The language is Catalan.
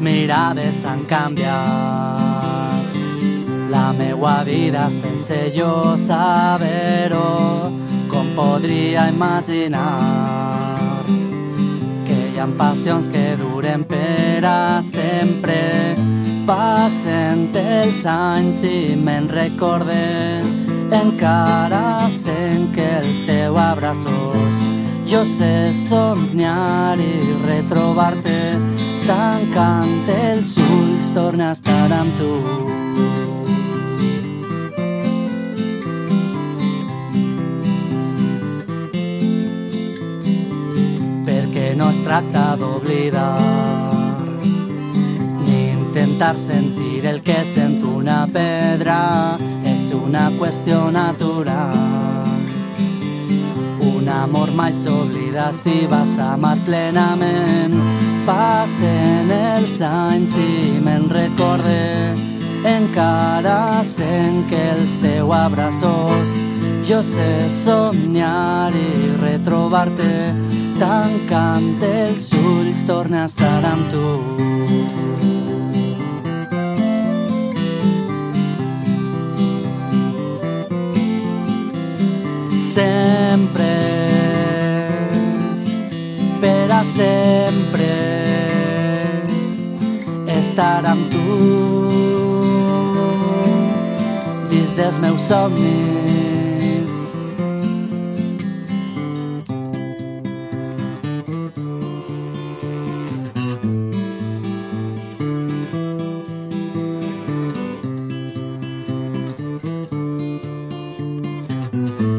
mirades han canviat. La meua vida sense jo saber-ho, com podria imaginar que hi ha passions que duren per a sempre. Passen els anys i me'n recorden, encara sent que els teus abraços jo sé somniar i retrobar-te tancant els ulls torna a estar amb tu. Perquè no es tracta d'oblidar ni intentar sentir el que sent una pedra és una qüestió natural. Amor mai s'oblida si vas amar plenament. Passen els anys i me'n recorde encara sent que els teus abraços jo sé somniar i retrobar-te tancant els ulls torna a estar amb tu. Sempre, sempre estar amb tu dins dels meus somnis. Mm -hmm.